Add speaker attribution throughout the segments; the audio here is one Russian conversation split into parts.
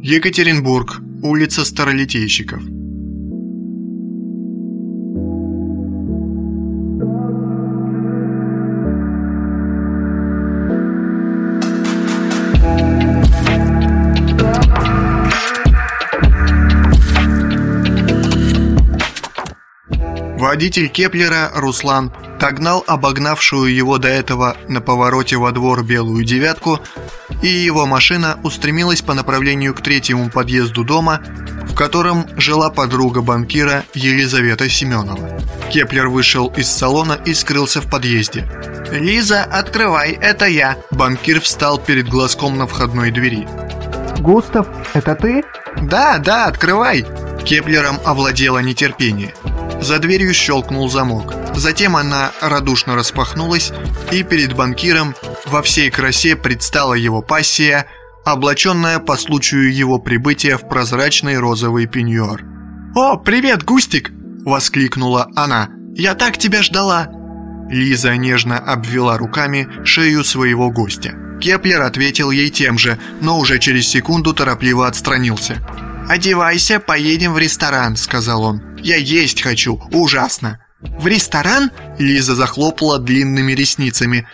Speaker 1: Екатеринбург, улица Старолитейщиков. Водитель Кеплера, Руслан, догнал обогнавшую его до этого на повороте во двор белую девятку, и его машина устремилась по направлению к третьему подъезду дома, в котором жила подруга банкира Елизавета Семенова. Кеплер вышел из салона и скрылся в подъезде.
Speaker 2: «Лиза, открывай, это я!»
Speaker 1: Банкир встал перед глазком на входной двери.
Speaker 3: «Густав, это ты?»
Speaker 1: «Да, да, открывай!» Кеплером овладело нетерпение. За дверью щелкнул замок. Затем она радушно распахнулась, и перед банкиром во всей красе предстала его пассия, облаченная по случаю его прибытия в прозрачный розовый пеньюар. «О, привет, Густик!» – воскликнула она. «Я так тебя ждала!» Лиза нежно обвела руками шею своего гостя. Кеплер ответил ей тем же, но уже через секунду торопливо отстранился.
Speaker 2: «Одевайся, поедем в ресторан», — сказал он. «Я есть хочу, ужасно». «В ресторан?» — Лиза захлопала длинными ресницами.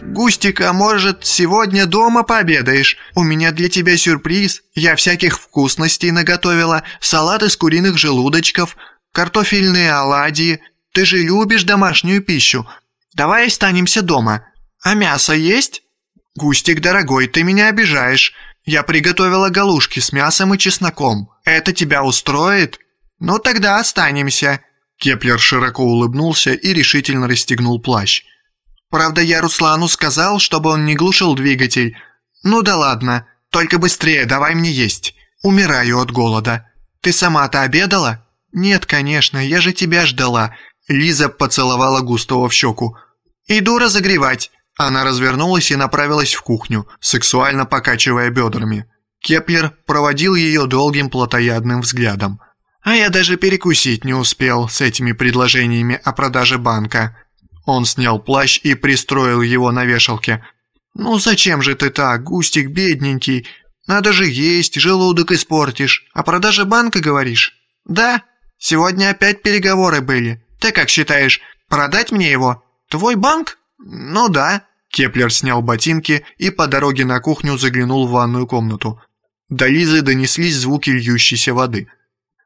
Speaker 2: «Густик, а может, сегодня дома пообедаешь? У меня для тебя сюрприз. Я всяких вкусностей наготовила. Салат из куриных желудочков, картофельные оладьи. Ты же любишь домашнюю пищу. Давай останемся дома. А мясо есть?» «Густик, дорогой, ты меня обижаешь. Я приготовила галушки с мясом и чесноком. Это тебя устроит? Ну тогда останемся». Кеплер широко улыбнулся и решительно расстегнул плащ. «Правда, я Руслану сказал, чтобы он не глушил двигатель. Ну да ладно, только быстрее давай мне есть. Умираю от голода. Ты сама-то обедала?» «Нет, конечно, я же тебя ждала». Лиза поцеловала Густава в щеку. «Иду разогревать. Она развернулась и направилась в кухню, сексуально покачивая бедрами. Кеплер проводил ее долгим плотоядным взглядом. «А я даже перекусить не успел с этими предложениями о продаже банка». Он снял плащ и пристроил его на вешалке. «Ну зачем же ты так, густик бедненький? Надо же есть, желудок испортишь. О продаже банка говоришь?» «Да, сегодня опять переговоры были. Ты как считаешь, продать мне его? Твой банк?» «Ну да». Кеплер снял ботинки и по дороге на кухню заглянул в ванную комнату. До Лизы донеслись звуки льющейся воды.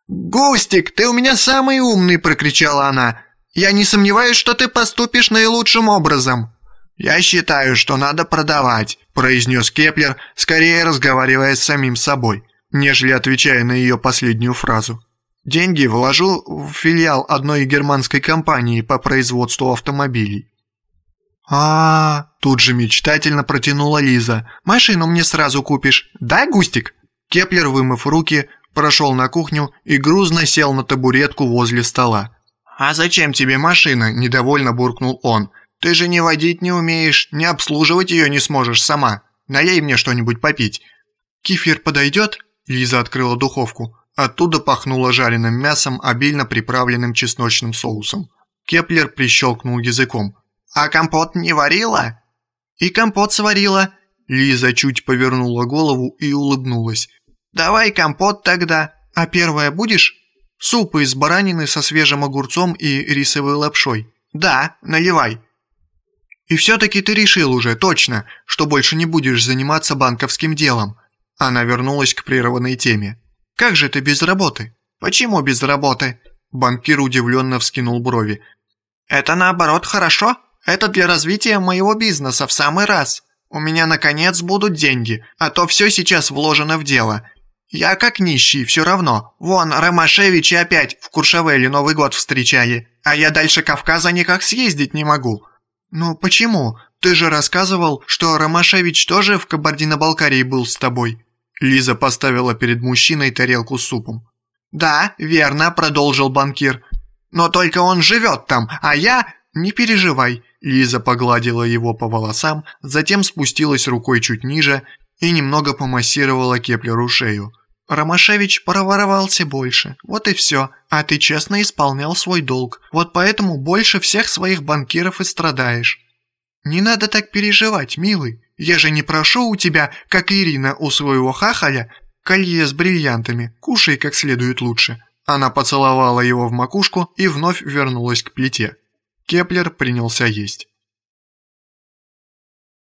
Speaker 2: «Густик, ты у меня самый умный!» – прокричала она. «Я не сомневаюсь, что ты поступишь наилучшим образом». «Я считаю, что надо продавать», – произнес Кеплер, скорее разговаривая с самим собой, нежели отвечая на ее последнюю фразу. «Деньги вложу в филиал одной германской компании по производству автомобилей а, Тут же мечтательно протянула Лиза. «Машину мне сразу купишь, да, Густик?» Кеплер, вымыв руки, прошел на кухню и грузно сел на табуретку возле стола. «А зачем тебе машина?» – недовольно буркнул он. «Ты же ни водить не умеешь, ни обслуживать ее не сможешь сама. Налей мне что-нибудь попить». «Кефир подойдет?» – Лиза открыла духовку. Оттуда пахнуло жареным мясом, обильно приправленным чесночным соусом. Кеплер прищелкнул языком. «А компот не варила?» «И компот сварила». Лиза чуть повернула голову и улыбнулась. «Давай компот тогда. А первое будешь?» «Супы из баранины со свежим огурцом и рисовой лапшой». «Да, наливай». «И все-таки ты решил уже, точно, что больше не будешь заниматься банковским делом». Она вернулась к прерванной теме. «Как же ты без работы?» «Почему без работы?» Банкир удивленно вскинул брови. «Это наоборот хорошо?» Это для развития моего бизнеса в самый раз. У меня, наконец, будут деньги, а то все сейчас вложено в дело. Я как нищий, все равно. Вон, Ромашевичи опять в Куршавеле Новый год встречали, а я дальше Кавказа никак съездить не могу». «Ну почему? Ты же рассказывал, что Ромашевич тоже в Кабардино-Балкарии был с тобой». Лиза поставила перед мужчиной тарелку с супом. «Да, верно», — продолжил банкир. «Но только он живет там, а я...» «Не переживай, Лиза погладила его по волосам, затем спустилась рукой чуть ниже и немного помассировала Кеплеру шею. «Ромашевич проворовался больше, вот и все, а ты честно исполнял свой долг, вот поэтому больше всех своих банкиров и страдаешь». «Не надо так переживать, милый, я же не прошу у тебя, как Ирина у своего хахаля,
Speaker 1: колье с бриллиантами, кушай как следует лучше». Она поцеловала его в макушку и вновь вернулась к плите. Кеплер принялся есть.